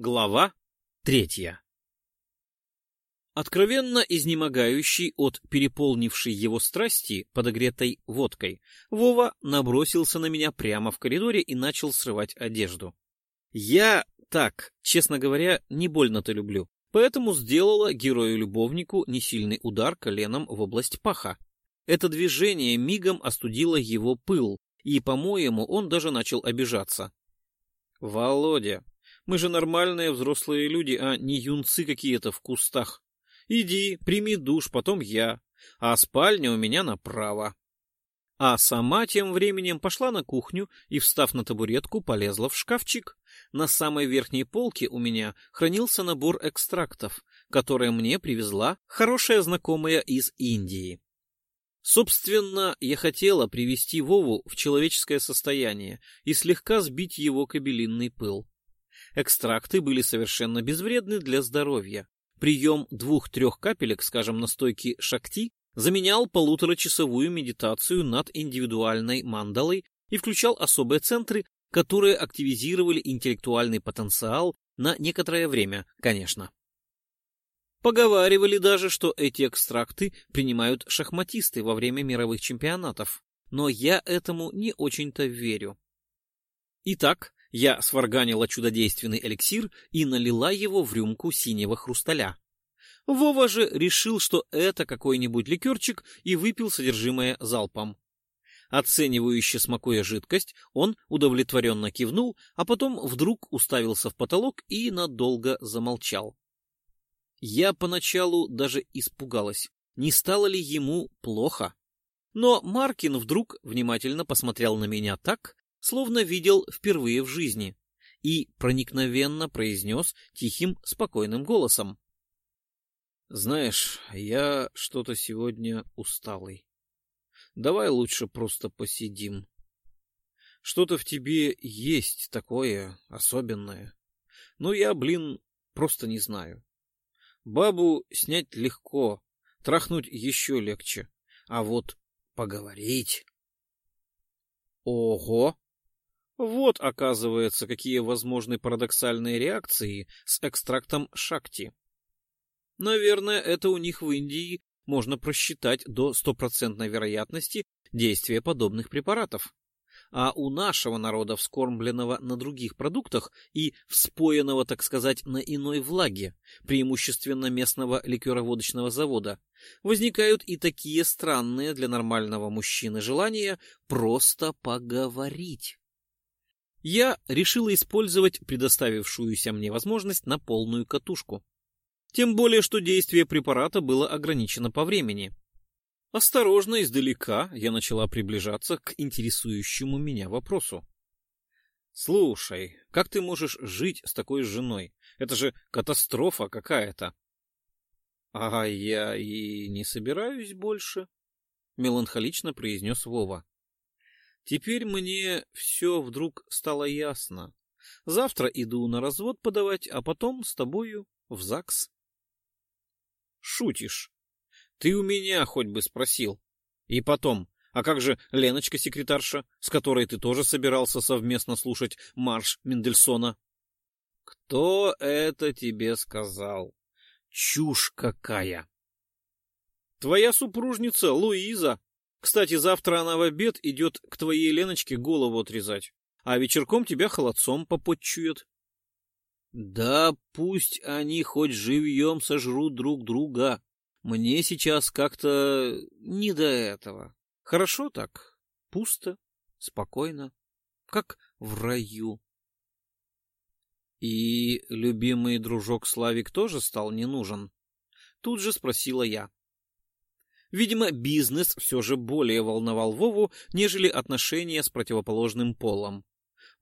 Глава третья Откровенно изнемогающий от переполнившей его страсти, подогретой водкой, Вова набросился на меня прямо в коридоре и начал срывать одежду. Я так, честно говоря, не больно-то люблю, поэтому сделала герою-любовнику несильный удар коленом в область паха. Это движение мигом остудило его пыл, и, по-моему, он даже начал обижаться. «Володя, мы же нормальные взрослые люди, а не юнцы какие-то в кустах. Иди, прими душ, потом я, а спальня у меня направо». А сама тем временем пошла на кухню и, встав на табуретку, полезла в шкафчик. На самой верхней полке у меня хранился набор экстрактов, которые мне привезла хорошая знакомая из Индии. Собственно, я хотела привести Вову в человеческое состояние и слегка сбить его кабелинный пыл. Экстракты были совершенно безвредны для здоровья. Прием двух-трех капелек, скажем, настойки шакти, заменял полуторачасовую медитацию над индивидуальной мандалой и включал особые центры, которые активизировали интеллектуальный потенциал на некоторое время, конечно. Поговаривали даже, что эти экстракты принимают шахматисты во время мировых чемпионатов, но я этому не очень-то верю. Итак, я сварганила чудодейственный эликсир и налила его в рюмку синего хрусталя. Вова же решил, что это какой-нибудь ликерчик, и выпил содержимое залпом. Оценивающе смакуя жидкость, он удовлетворенно кивнул, а потом вдруг уставился в потолок и надолго замолчал. Я поначалу даже испугалась, не стало ли ему плохо. Но Маркин вдруг внимательно посмотрел на меня так, словно видел впервые в жизни, и проникновенно произнес тихим, спокойным голосом. «Знаешь, я что-то сегодня усталый. Давай лучше просто посидим. Что-то в тебе есть такое особенное. Но я, блин, просто не знаю. Бабу снять легко, трахнуть еще легче, а вот поговорить... Ого! Вот, оказывается, какие возможны парадоксальные реакции с экстрактом шакти. Наверное, это у них в Индии можно просчитать до стопроцентной вероятности действия подобных препаратов а у нашего народа, вскормленного на других продуктах и вспоенного, так сказать, на иной влаге, преимущественно местного ликероводочного завода, возникают и такие странные для нормального мужчины желания просто поговорить. Я решила использовать предоставившуюся мне возможность на полную катушку. Тем более, что действие препарата было ограничено по времени. Осторожно, издалека, я начала приближаться к интересующему меня вопросу. «Слушай, как ты можешь жить с такой женой? Это же катастрофа какая-то!» «А я и не собираюсь больше», — меланхолично произнес Вова. «Теперь мне все вдруг стало ясно. Завтра иду на развод подавать, а потом с тобою в ЗАГС». «Шутишь?» Ты у меня хоть бы спросил. И потом, а как же Леночка-секретарша, с которой ты тоже собирался совместно слушать марш Мендельсона? Кто это тебе сказал? Чушь какая! Твоя супружница Луиза. Кстати, завтра она в обед идет к твоей Леночке голову отрезать, а вечерком тебя холодцом попотчует. Да пусть они хоть живьем сожрут друг друга, мне сейчас как-то не до этого. Хорошо так, пусто, спокойно, как в раю. И любимый дружок Славик тоже стал не нужен? Тут же спросила я. Видимо, бизнес все же более волновал Вову, нежели отношения с противоположным полом.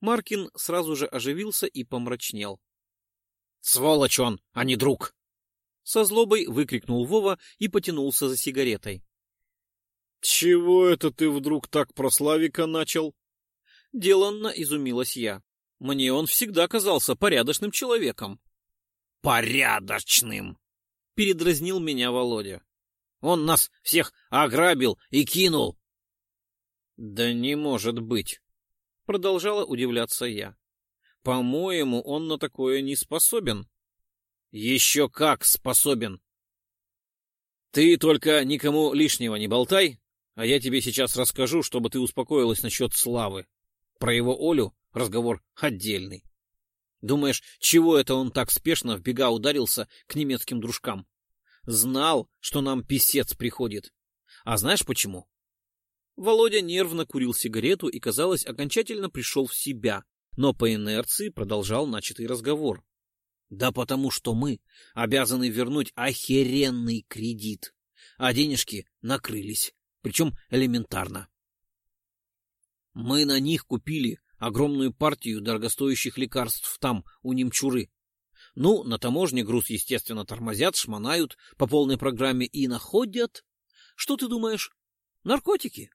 Маркин сразу же оживился и помрачнел. — Сволочь он, а не друг! Со злобой выкрикнул Вова и потянулся за сигаретой. «Чего это ты вдруг так про Славика начал?» Деланно изумилась я. Мне он всегда казался порядочным человеком. «Порядочным!» — передразнил меня Володя. «Он нас всех ограбил и кинул!» «Да не может быть!» — продолжала удивляться я. По-моему, он на такое не способен. Еще как способен. Ты только никому лишнего не болтай, а я тебе сейчас расскажу, чтобы ты успокоилась насчет Славы. Про его Олю разговор отдельный. Думаешь, чего это он так спешно в бега ударился к немецким дружкам? Знал, что нам писец приходит. А знаешь почему? Володя нервно курил сигарету и, казалось, окончательно пришел в себя, но по инерции продолжал начатый разговор. Да потому что мы обязаны вернуть охеренный кредит, а денежки накрылись, причем элементарно. Мы на них купили огромную партию дорогостоящих лекарств там, у немчуры. Ну, на таможне груз, естественно, тормозят, шмонают по полной программе и находят... Что ты думаешь? Наркотики.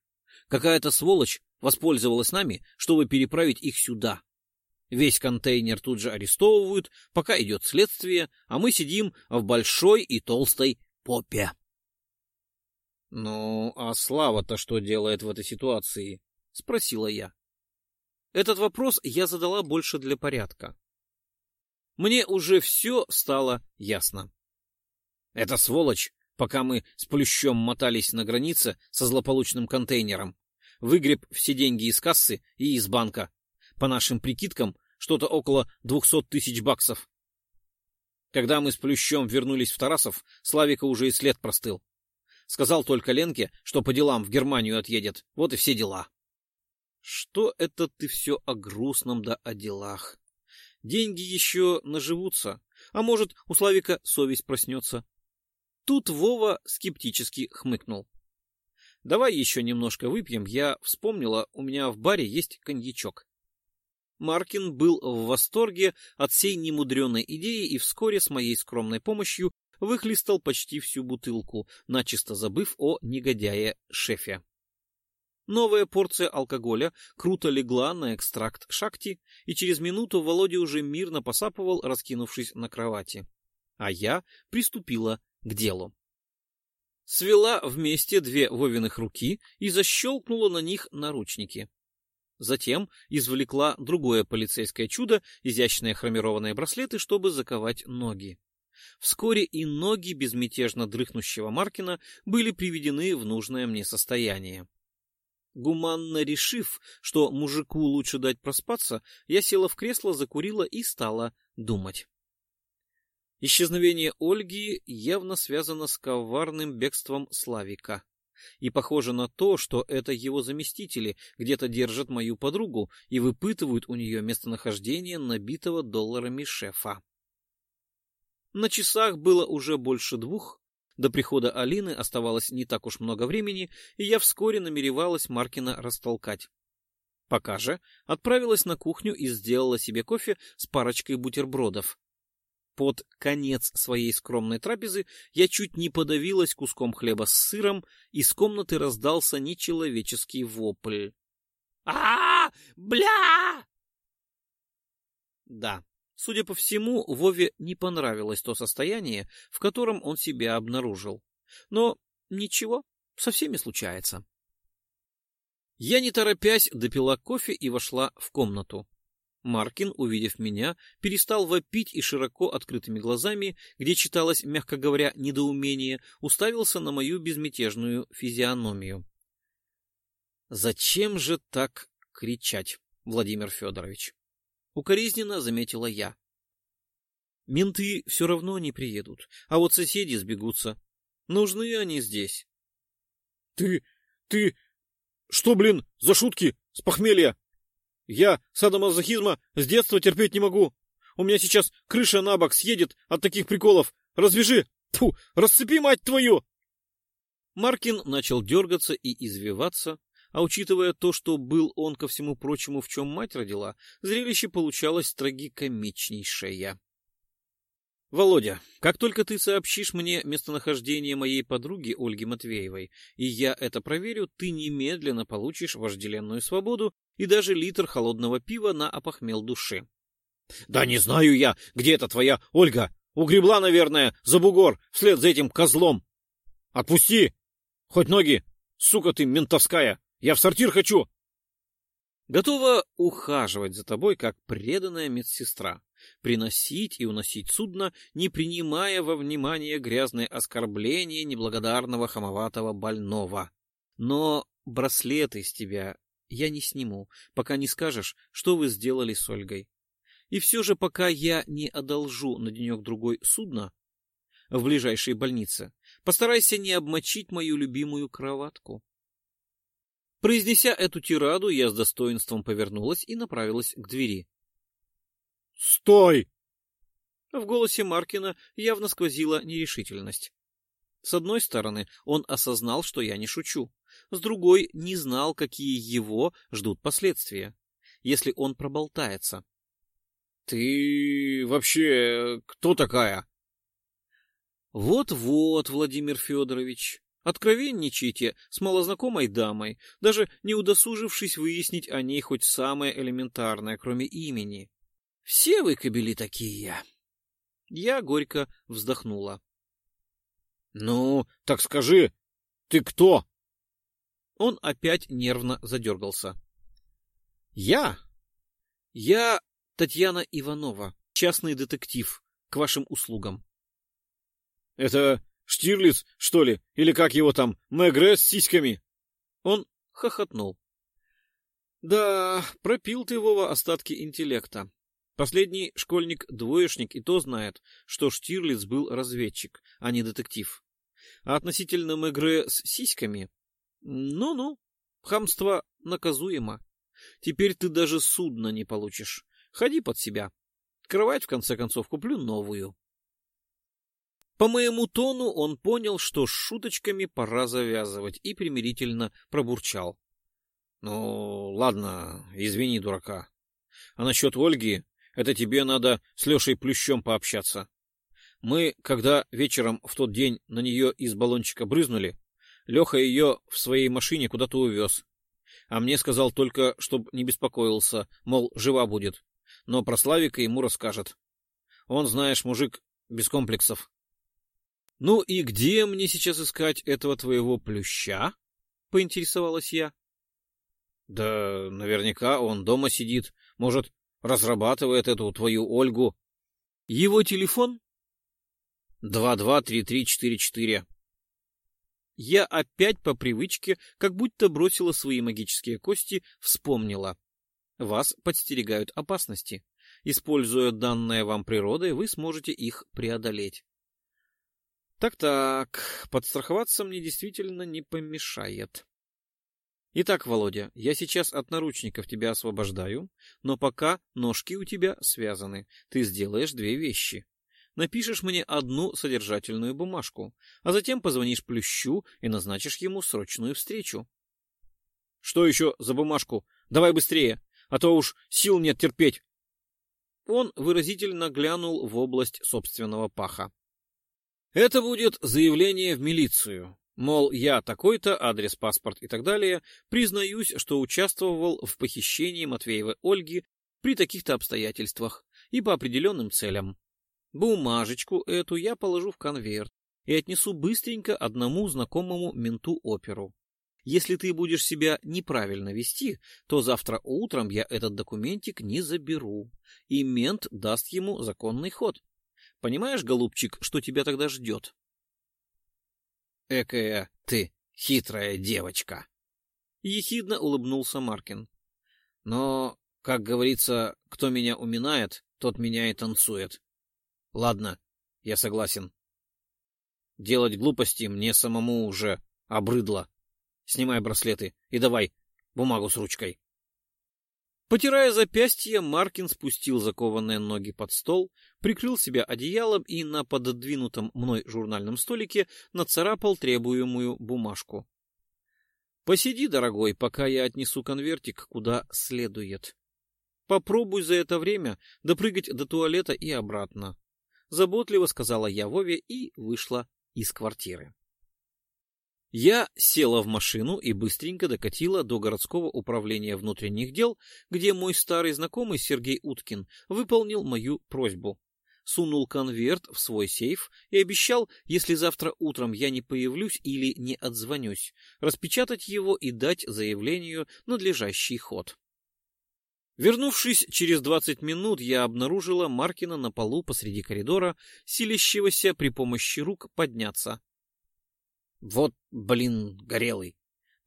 Какая-то сволочь воспользовалась нами, чтобы переправить их сюда. Весь контейнер тут же арестовывают, пока идет следствие, а мы сидим в большой и толстой попе. Ну, а Слава-то что делает в этой ситуации? спросила я. Этот вопрос я задала больше для порядка. Мне уже все стало ясно. Эта сволочь, пока мы с Плющом мотались на границе со злополучным контейнером, выгреб все деньги из кассы и из банка. По нашим прикидкам, что-то около двухсот тысяч баксов. Когда мы с Плющом вернулись в Тарасов, Славика уже и след простыл. Сказал только Ленке, что по делам в Германию отъедет. Вот и все дела. Что это ты все о грустном да о делах? Деньги еще наживутся, а может, у Славика совесть проснется. Тут Вова скептически хмыкнул. Давай еще немножко выпьем. Я вспомнила, у меня в баре есть коньячок. Маркин был в восторге от всей немудреной идеи и вскоре с моей скромной помощью выхлестал почти всю бутылку, начисто забыв о негодяе-шефе. Новая порция алкоголя круто легла на экстракт шакти, и через минуту Володя уже мирно посапывал, раскинувшись на кровати. А я приступила к делу свела вместе две Вовиных руки и защелкнула на них наручники. Затем извлекла другое полицейское чудо, изящные хромированные браслеты, чтобы заковать ноги. Вскоре и ноги безмятежно дрыхнущего Маркина были приведены в нужное мне состояние. Гуманно решив, что мужику лучше дать проспаться, я села в кресло, закурила и стала думать. Исчезновение Ольги явно связано с коварным бегством Славика. И похоже на то, что это его заместители где-то держат мою подругу и выпытывают у нее местонахождение набитого долларами шефа. На часах было уже больше двух, до прихода Алины оставалось не так уж много времени, и я вскоре намеревалась Маркина растолкать. Пока же отправилась на кухню и сделала себе кофе с парочкой бутербродов, под конец своей скромной трапезы я чуть не подавилась куском хлеба с сыром, и с комнаты раздался нечеловеческий вопль. а, Бля!» Да, судя по всему, Вове не понравилось то состояние, в котором он себя обнаружил. Но ничего, со всеми случается. Я, не торопясь, допила кофе и вошла в комнату. Маркин, увидев меня, перестал вопить и широко открытыми глазами, где читалось, мягко говоря, недоумение, уставился на мою безмятежную физиономию. «Зачем же так кричать, Владимир Федорович?» Укоризненно заметила я. «Менты все равно не приедут, а вот соседи сбегутся. Нужны они здесь». «Ты... ты... что, блин, за шутки с похмелья?» Я садомазохизма с детства терпеть не могу. У меня сейчас крыша на бок съедет от таких приколов. Развяжи! Фу, расцепи, мать твою!» Маркин начал дергаться и извиваться, а учитывая то, что был он ко всему прочему, в чем мать родила, зрелище получалось трагикомичнейшее. Володя, как только ты сообщишь мне местонахождение моей подруги Ольги Матвеевой, и я это проверю, ты немедленно получишь вожделенную свободу и даже литр холодного пива на опохмел души. — Да не знаю я, где это твоя Ольга. Угребла, наверное, за бугор вслед за этим козлом. Отпусти! Хоть ноги! Сука ты ментовская! Я в сортир хочу! Готова ухаживать за тобой, как преданная медсестра, приносить и уносить судно, не принимая во внимание грязные оскорбления неблагодарного хамоватого больного. Но браслеты из тебя я не сниму, пока не скажешь, что вы сделали с Ольгой. И все же, пока я не одолжу на денек-другой судно в ближайшей больнице, постарайся не обмочить мою любимую кроватку. Произнеся эту тираду, я с достоинством повернулась и направилась к двери. «Стой!» В голосе Маркина явно сквозила нерешительность. С одной стороны, он осознал, что я не шучу. С другой, не знал, какие его ждут последствия, если он проболтается. — Ты вообще кто такая? Вот-вот, Владимир Федорович, откровенничайте с малознакомой дамой, даже не удосужившись выяснить о ней хоть самое элементарное, кроме имени. Все вы, кобели, такие. Я горько вздохнула. — Ну, так скажи, ты кто? Он опять нервно задергался. — Я? Я Татьяна Иванова, частный детектив, к вашим услугам. — Это Штирлиц, что ли? Или как его там, Мегре с сиськами? Он хохотнул. — Да, пропил ты, Вова, остатки интеллекта. Последний школьник-двоечник и то знает, что Штирлиц был разведчик, а не детектив. А относительно Мегре с сиськами... Ну-ну, хамство наказуемо. Теперь ты даже судно не получишь. Ходи под себя. Кровать, в конце концов, куплю новую. По моему тону он понял, что с шуточками пора завязывать, и примирительно пробурчал. — Ну, ладно, извини, дурака. А насчет Ольги, это тебе надо с Лешей Плющом пообщаться. Мы, когда вечером в тот день на нее из баллончика брызнули, Леха ее в своей машине куда-то увез. А мне сказал только, чтоб не беспокоился, мол, жива будет. Но про Славика ему расскажет. Он, знаешь, мужик без комплексов. — Ну и где мне сейчас искать этого твоего плюща? — поинтересовалась я. — Да наверняка он дома сидит. Может, разрабатывает эту твою Ольгу. Его телефон? Два два три три четыре четыре. Я опять по привычке, как будто бросила свои магические кости, вспомнила. Вас подстерегают опасности. Используя данное вам природой, вы сможете их преодолеть. Так-так, подстраховаться мне действительно не помешает. Итак, Володя, я сейчас от наручников тебя освобождаю, но пока ножки у тебя связаны. Ты сделаешь две вещи. Напишешь мне одну содержательную бумажку, а затем позвонишь Плющу и назначишь ему срочную встречу. — Что еще за бумажку? Давай быстрее, а то уж сил нет терпеть. Он выразительно глянул в область собственного паха. — Это будет заявление в милицию. Мол, я такой-то, адрес, паспорт и так далее, признаюсь, что участвовал в похищении Матвеевой Ольги при таких-то обстоятельствах и по определенным целям. Бумажечку эту я положу в конверт и отнесу быстренько одному знакомому менту оперу. Если ты будешь себя неправильно вести, то завтра утром я этот документик не заберу, и мент даст ему законный ход. Понимаешь, голубчик, что тебя тогда ждет? Экая ты хитрая девочка. Ехидно улыбнулся Маркин. Но, как говорится, кто меня уминает, тот меня и танцует. Ладно, я согласен. Делать глупости мне самому уже обрыдло. Снимай браслеты и давай бумагу с ручкой. Потирая запястье, Маркин спустил закованные ноги под стол, прикрыл себя одеялом и на пододвинутом мной журнальном столике нацарапал требуемую бумажку. «Посиди, дорогой, пока я отнесу конвертик куда следует. Попробуй за это время допрыгать до туалета и обратно», — заботливо сказала я Вове и вышла из квартиры. Я села в машину и быстренько докатила до городского управления внутренних дел, где мой старый знакомый Сергей Уткин выполнил мою просьбу. Сунул конверт в свой сейф и обещал, если завтра утром я не появлюсь или не отзвонюсь, распечатать его и дать заявлению надлежащий ход. Вернувшись через двадцать минут, я обнаружила Маркина на полу посреди коридора, силящегося при помощи рук подняться. Вот, блин, горелый.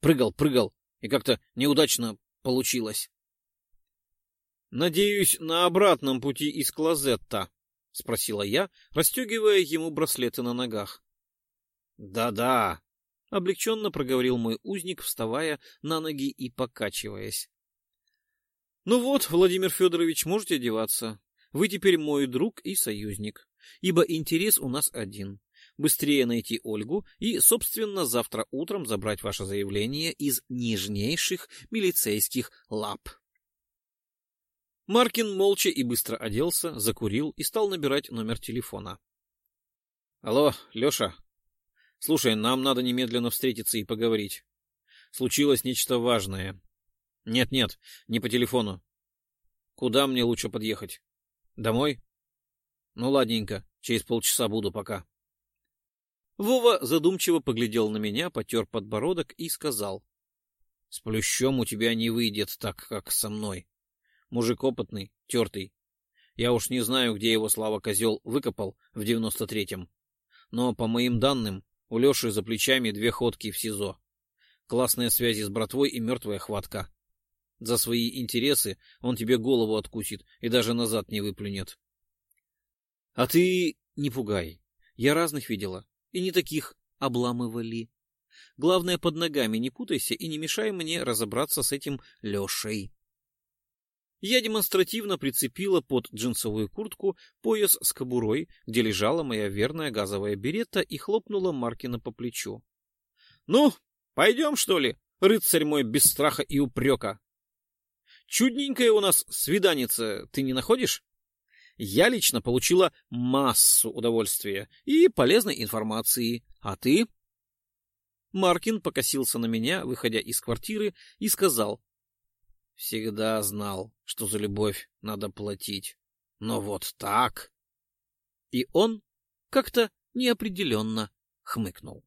Прыгал, прыгал, и как-то неудачно получилось. — Надеюсь, на обратном пути из клозетта, — спросила я, расстегивая ему браслеты на ногах. «Да — Да-да, — облегченно проговорил мой узник, вставая на ноги и покачиваясь. — Ну вот, Владимир Федорович, можете одеваться. Вы теперь мой друг и союзник, ибо интерес у нас один быстрее найти Ольгу и, собственно, завтра утром забрать ваше заявление из нежнейших милицейских лап. Маркин молча и быстро оделся, закурил и стал набирать номер телефона. — Алло, Леша. Слушай, нам надо немедленно встретиться и поговорить. Случилось нечто важное. Нет-нет, не по телефону. Куда мне лучше подъехать? Домой? Ну, ладненько, через полчаса буду, пока. Вова задумчиво поглядел на меня, потер подбородок и сказал. — С плющом у тебя не выйдет так, как со мной. Мужик опытный, тертый. Я уж не знаю, где его Слава Козел выкопал в девяносто третьем. Но, по моим данным, у Леши за плечами две ходки в СИЗО. Классные связи с братвой и мертвая хватка. За свои интересы он тебе голову откусит и даже назад не выплюнет. — А ты не пугай. Я разных видела и не таких обламывали. Главное, под ногами не путайся и не мешай мне разобраться с этим Лешей. Я демонстративно прицепила под джинсовую куртку пояс с кобурой, где лежала моя верная газовая берета, и хлопнула Маркина по плечу. — Ну, пойдем, что ли, рыцарь мой без страха и упрека? Чудненькая у нас свиданица, ты не находишь? Я лично получила массу удовольствия и полезной информации. А ты? Маркин покосился на меня, выходя из квартиры, и сказал. Всегда знал, что за любовь надо платить. Но вот так... И он как-то неопределенно хмыкнул.